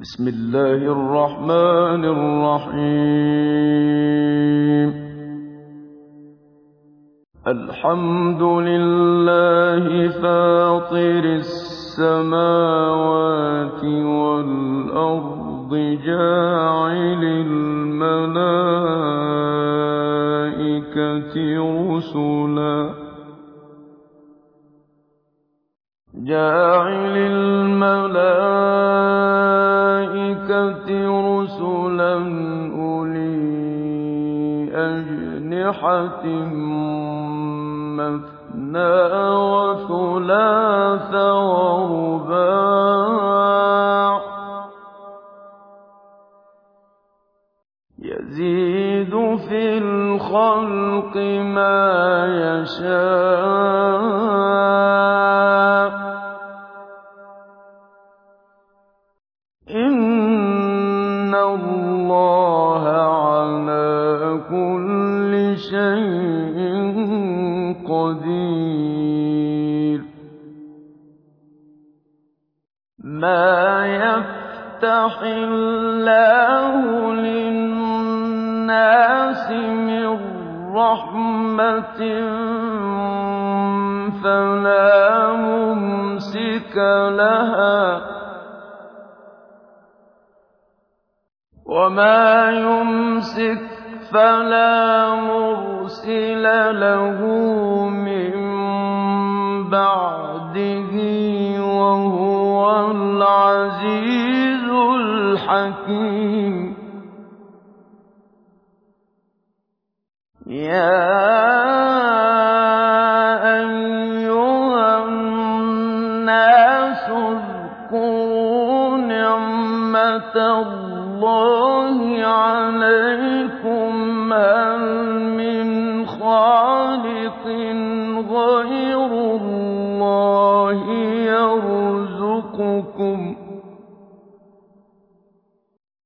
بسم الله الرحمن الرحيم. الحمد لله فاطر السماوات والأرض جاعل الملائكة رسلا. جاعل الملائكة رسلا أولي أجنحة مثنى وثلاث ورباع يزيد في الخلق ما يشاء الله على كل شيء ما يفتح فلا مرسل له من بعده وهو العزيز الحكيم. يا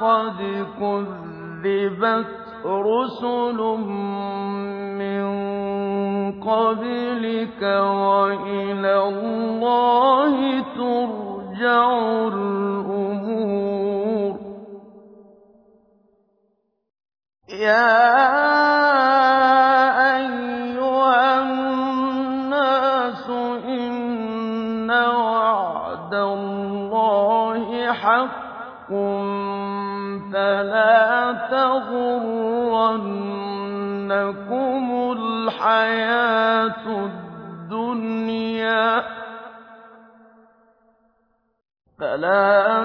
فقد كذبت رسل من قبلك وإلى الله ترجع الأمور. يا فلا تغرنكم الحياة الدنيا فلا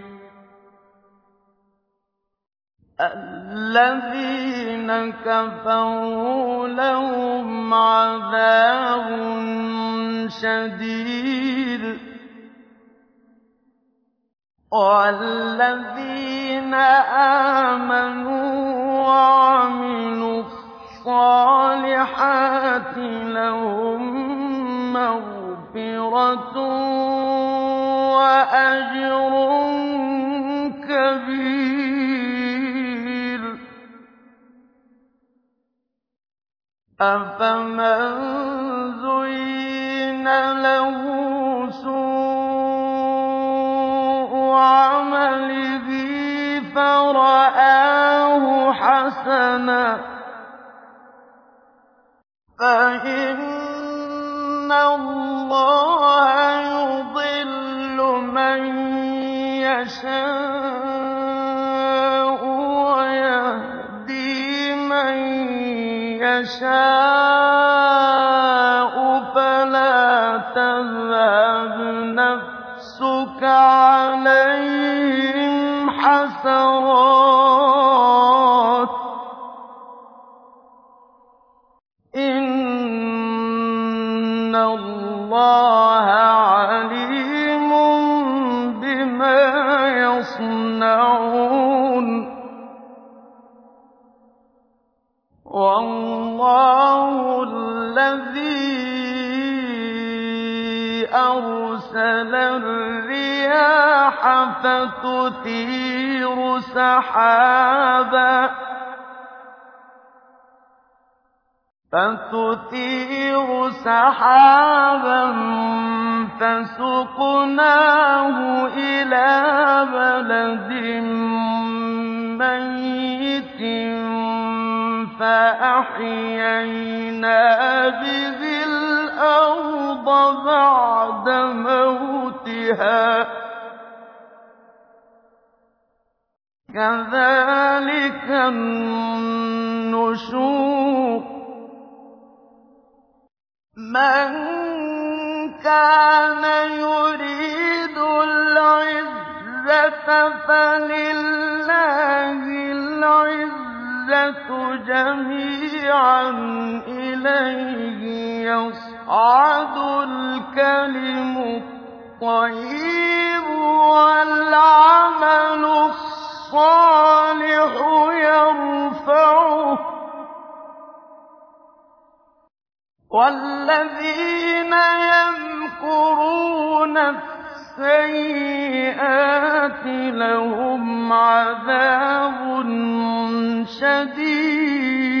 الذين كفروا لهم عذاب شديد. والذين آمنوا وعملوا الصالحات لهم مغفرة وأجر كبير. أَفَمَن زُيِّنَ لَهُ سُوءُ عَمَلِهِ فَرَآهُ حَسَنًا ۖ تَذْهَبْ أَرْسَلَ الرِّيَاحَ فَتُثِيرُ سَحَابًا فَسُقْنَاهُ إِلَىٰ بَلَدٍ مَّيِّتٍ فَأَحْيَيْنَا بِهِ الْأَرْضَ بَعْدَ مَوْتِهَا ۚ. كَذَٰلِكَ النُّشُورُ. مَن كَانَ يُرِيدُ الْعِزَّةَ فَلِلَّهِ الْعِزَّةُ جَمِيعًا ۚ إِلَيْهِ يَصْعَدُ الْكَلِمُ الطَّيِّبُ وَالْعَمَلُ الصَّالِحُ يَرْفَعُهُ ۚ وَالَّذِينَ يَمْكُرُونَ السَّيِّئَاتِ لَهُمْ عَذَابٌ شَدِيدٌ ۖ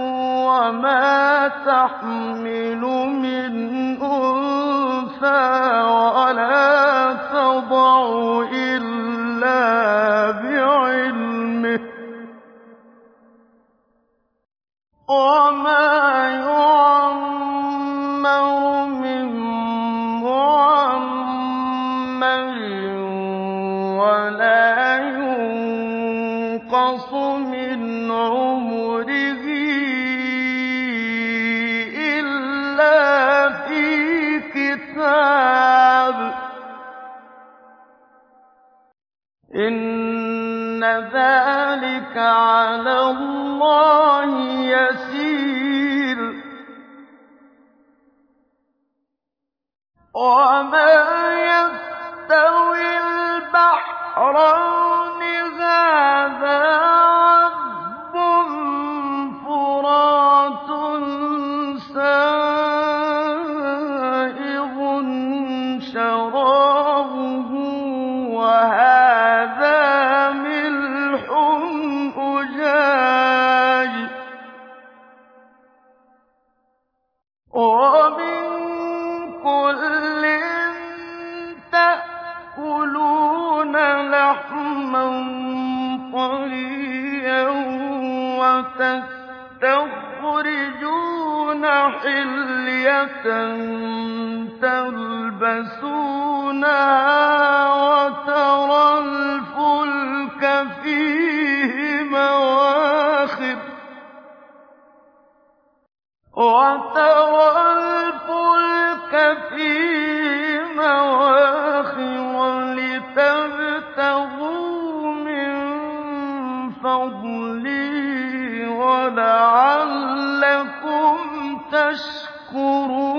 وَمَا تَحْمِلُ مِنْ أُنثَىٰ وَلَا تَضَعُ عَلَى اللَّهِ يَسِيرٌ. وَمَا يَسْتَوِي هَٰذَا فُرَاتٌ سَائِغٌ شَرَابُهُ. حِلْيَةً تَلْبَسُونَهَا وَتَرَى الْفُلْكَ فِيهِ تَشْكُرُونَ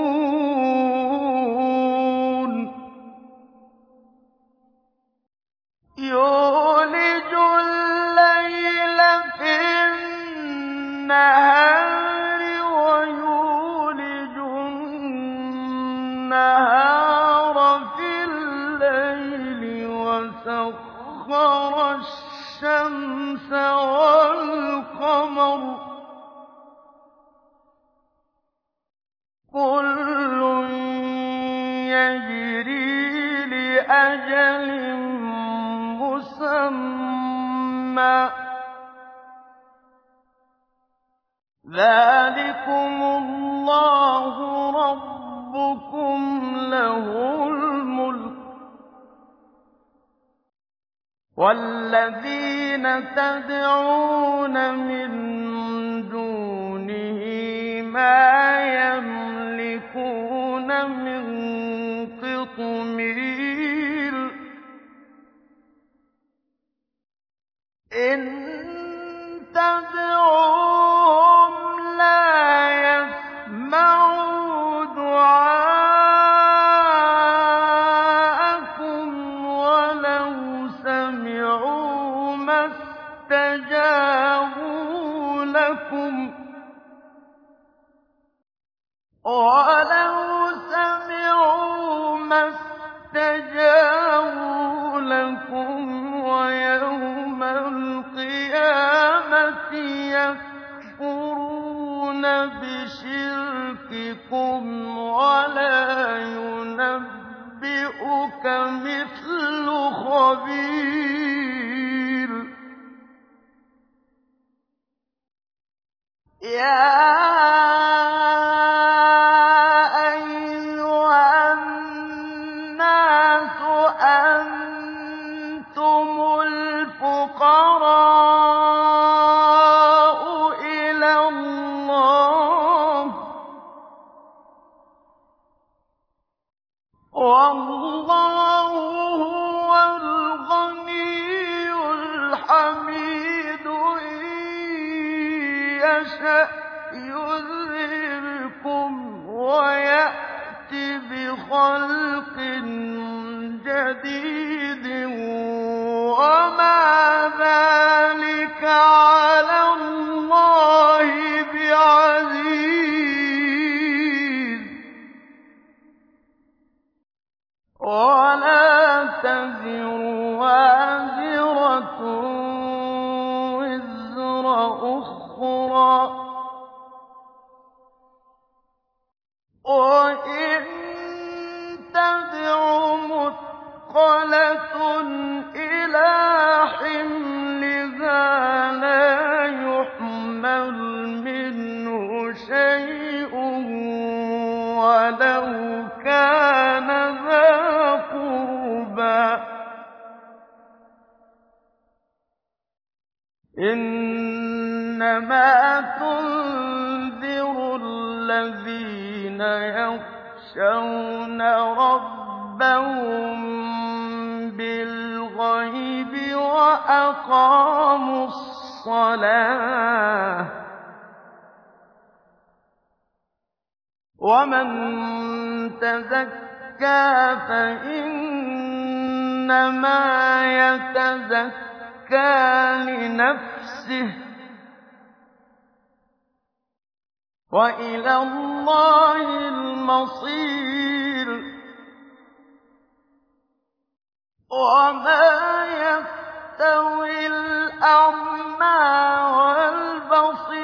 إن تدعوهم مثل خبير. يا أنتم الفقراء. خَلْقٍ جَدِيدٍ وَمَا ذَٰلِكَ عَلَى إِنَّمَا تُنذِرُ الَّذِينَ يَخْشَوْنَ رَبَّهُم بِالْغَيْبِ وَأَقَامُوا الصَّلَاةَ. وَمَن يَتَزَكَّىٰ فَإِنَّمَا يَتَزَكَّىٰ لِنَفْسِهِ ۖ. وَإِلَى اللَّهِ الْمَصِيرُ. وَمَا يَسْتَوِي الْأَعْمَىٰ وَالْبَصِيرُ.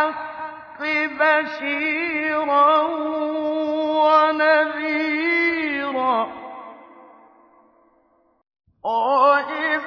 بِالْحَقِّ بَشِيرًا وَنَذِيرًا ۚ. وَإِن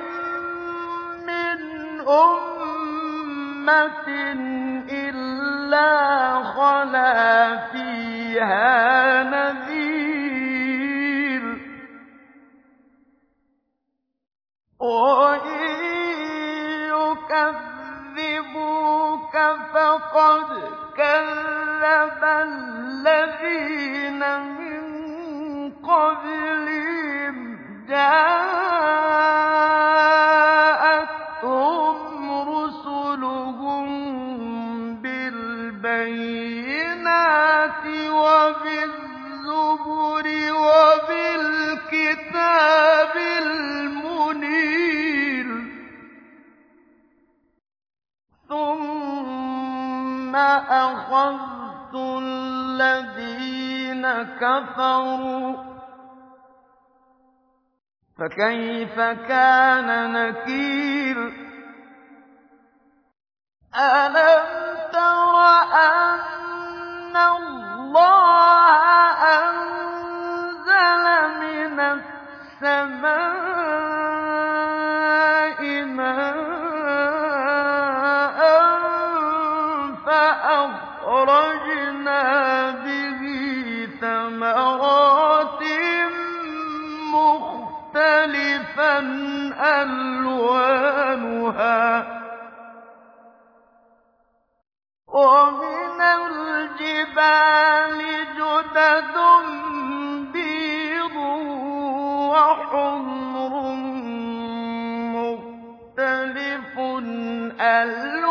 ثُمَّ أَخَذْتُ الَّذِينَ كَفَرُوا ۖ فَكَيْفَ كَانَ نَكِيرِ؟ أَلَمْ تَرَ أَنَّ اللَّهَ أَنزَلَ مِنَ السَّمَاءِ أَلْوَانُهَا ۚ وَمِنَ الْجِبَالِ جُدَدٌ بِيضٌ وَحُمْرٌ مُّخْتَلِفٌ أَلْوَانُهَا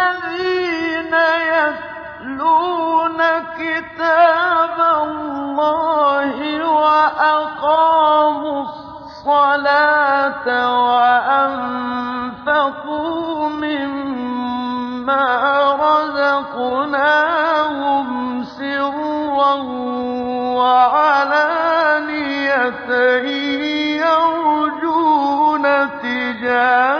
الَّذِينَ كِتَابَ اللَّهِ وَأَقَامُوا الصَّلَاةَ وَأَنفَقُوا مِمَّا رَزَقْنَاهُمْ سِرًّا يَرْجُونَ تِجَارَةً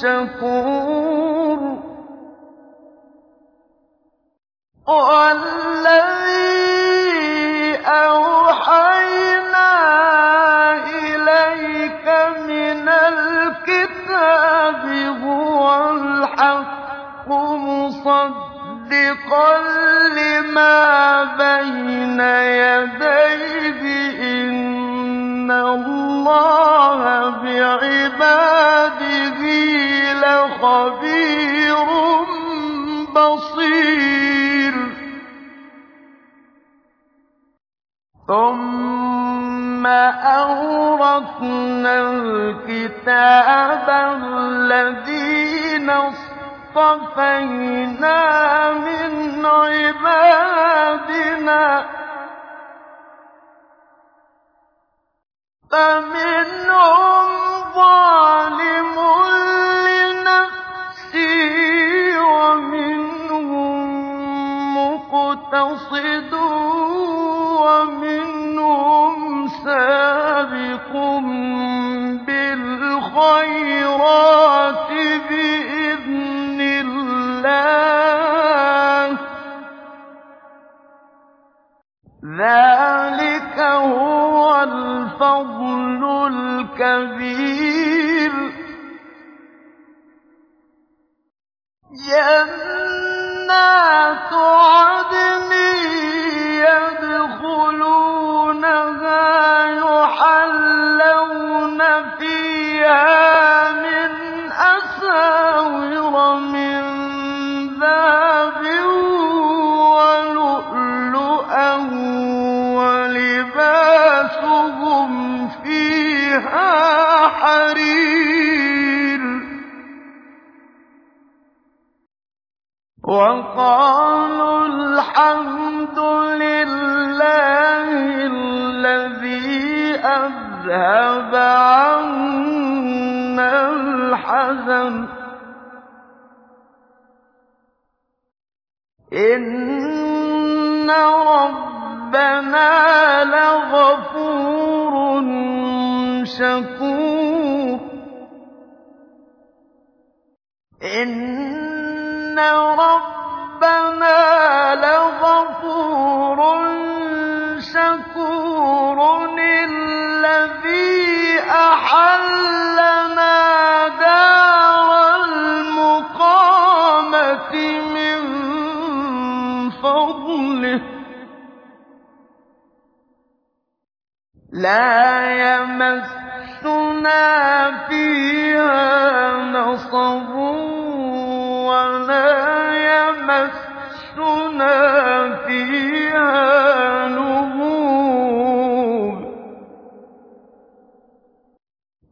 شَكُورٌ. الْكِتَابَ الَّذِينَ اصْطَفَيْنَا مِنْ عِبَادِنَا ۖ فَمِنْهُمْ ظَالِمٌ لِّنَفْسِهِ وَمِنْهُم مُّقْتَصِدٌ وَقَالُوا الْحَمْدُ لِلَّهِ الَّذِي أَذْهَبَ عَنَّا الْحَزَنَ ۖ. إِنَّ رَبَّنَا لَغَفُورٌ شَكُورٌ. الَّذِي أَحَلَّنَا دَارَ الْمُقَامَةِ مِن فَضْلِهِ ۖ. لَا يَمَسُّنَا فِيهَا نَصَبٌ وَلَا يَمَسُّنَا فِيهَا لُغُوبٌ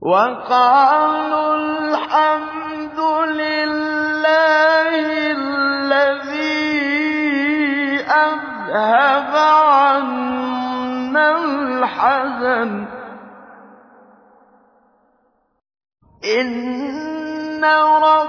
وَقَالُوا الْحَمْدُ لِلَّهِ الَّذِي أَذْهَبَ عَنَّا الْحَزَنَ ۖ. إِنَّ رَبَّنَا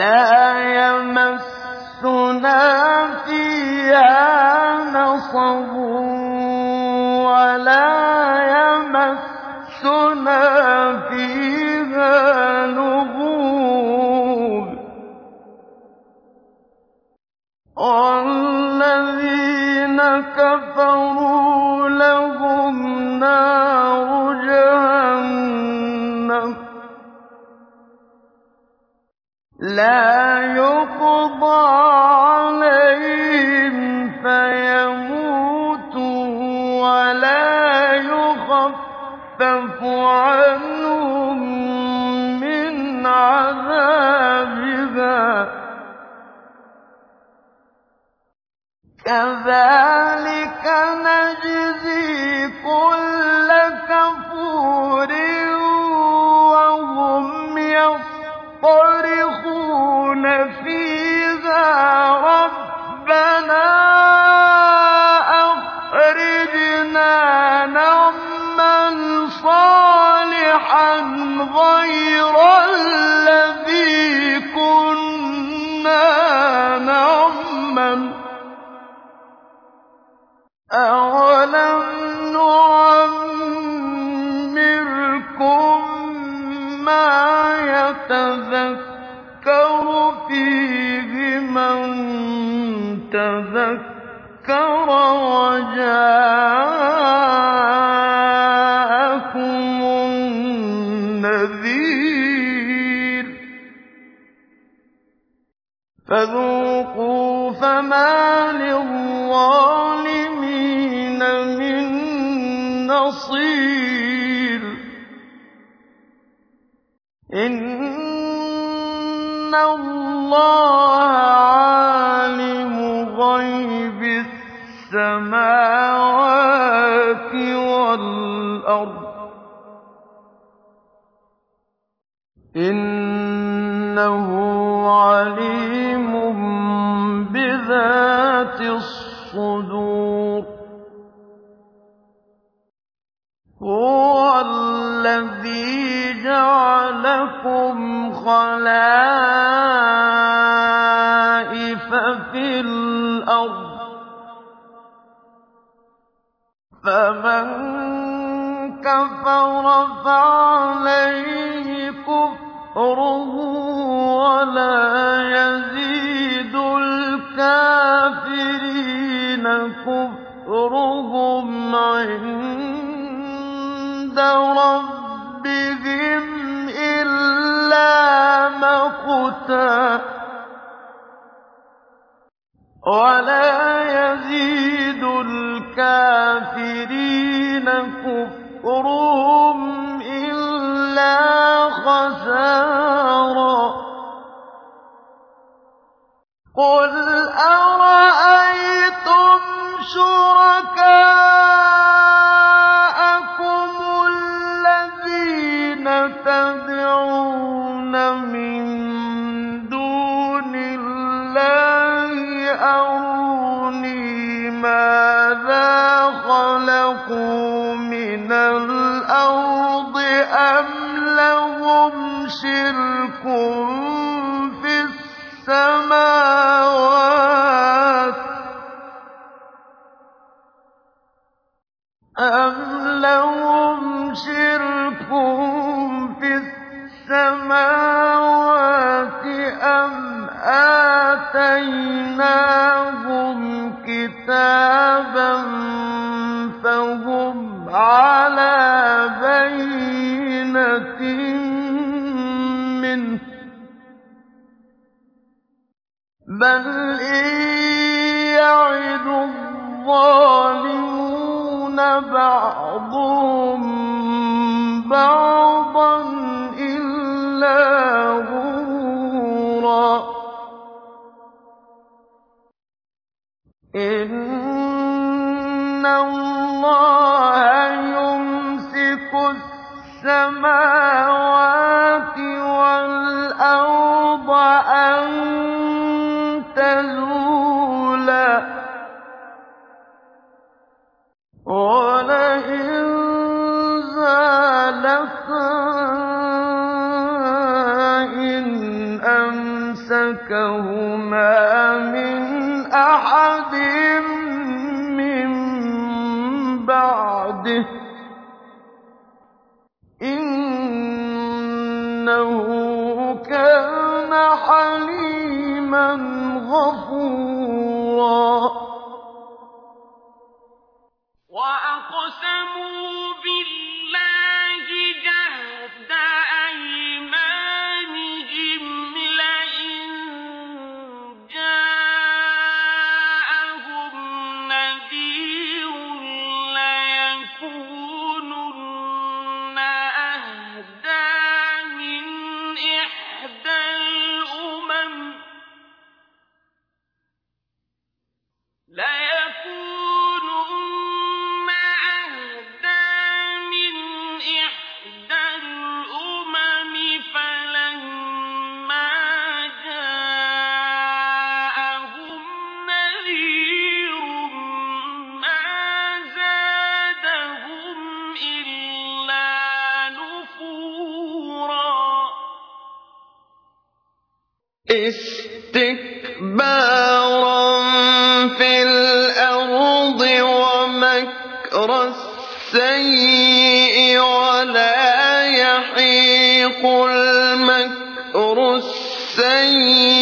لَا أَوَلَمْ نُعَمِّرْكُم مَّا يَتَذَكَّرُ فِيهِ مَن تَذَكَّرَ وَجَاءَكُمُ اللَّهَ عَالِمُ غَيْبِ السَّمَاوَاتِ وَالْأَرْضِ ۚ. إِنَّهُ عَلِيمٌ بِذَاتِ الصُّدُورِ. كُفْرُهُمْ عِندَ رَبِّهِمْ إِلَّا مَقْتًا ۖ وَلَا يَزِيدُ الْكَافِرِينَ كُفْرُهُمْ إِلَّا خَسَارًا قُلْ أَرَأَيْتُمْ بَعْضُهُم بَعْضًا إِلَّا غُرُورًا. إِنَّ اللَّهَ يُمْسِكُ السَّمَاوَاتِ أَمْسَكَهُمَا مِنْ أَحَدٍ مِّن بَعْدِهِ ۚ إِنَّهُ كَانَ حَلِيمًا غَفُورًا وَأَقْسَمُوا يَحِيقُ الْمَكْرُ السَّيِّئُ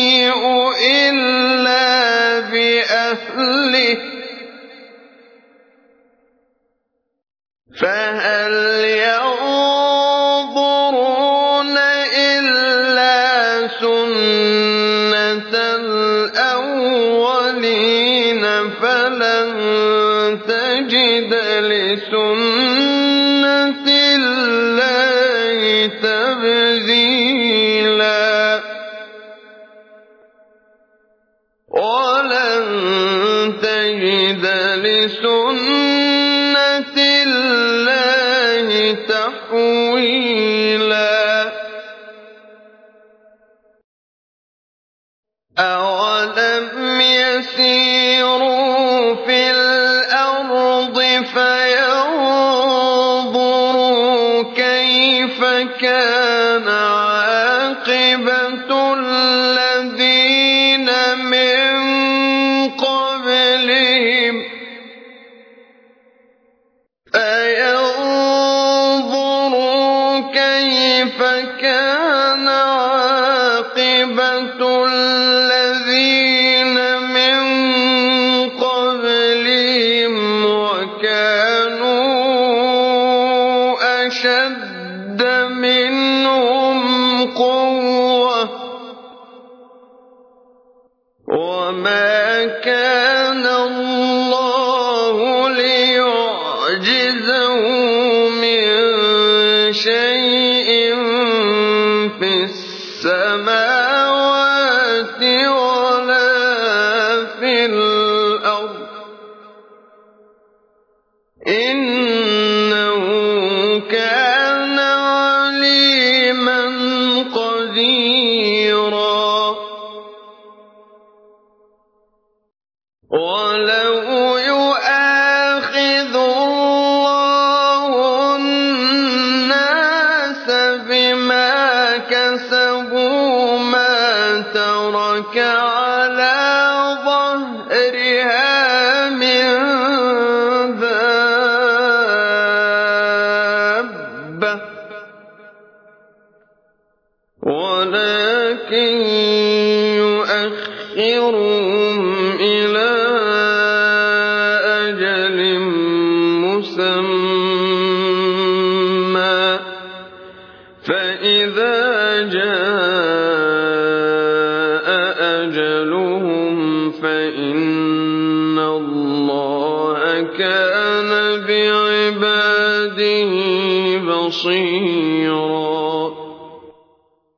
كَانَ وَلَوْ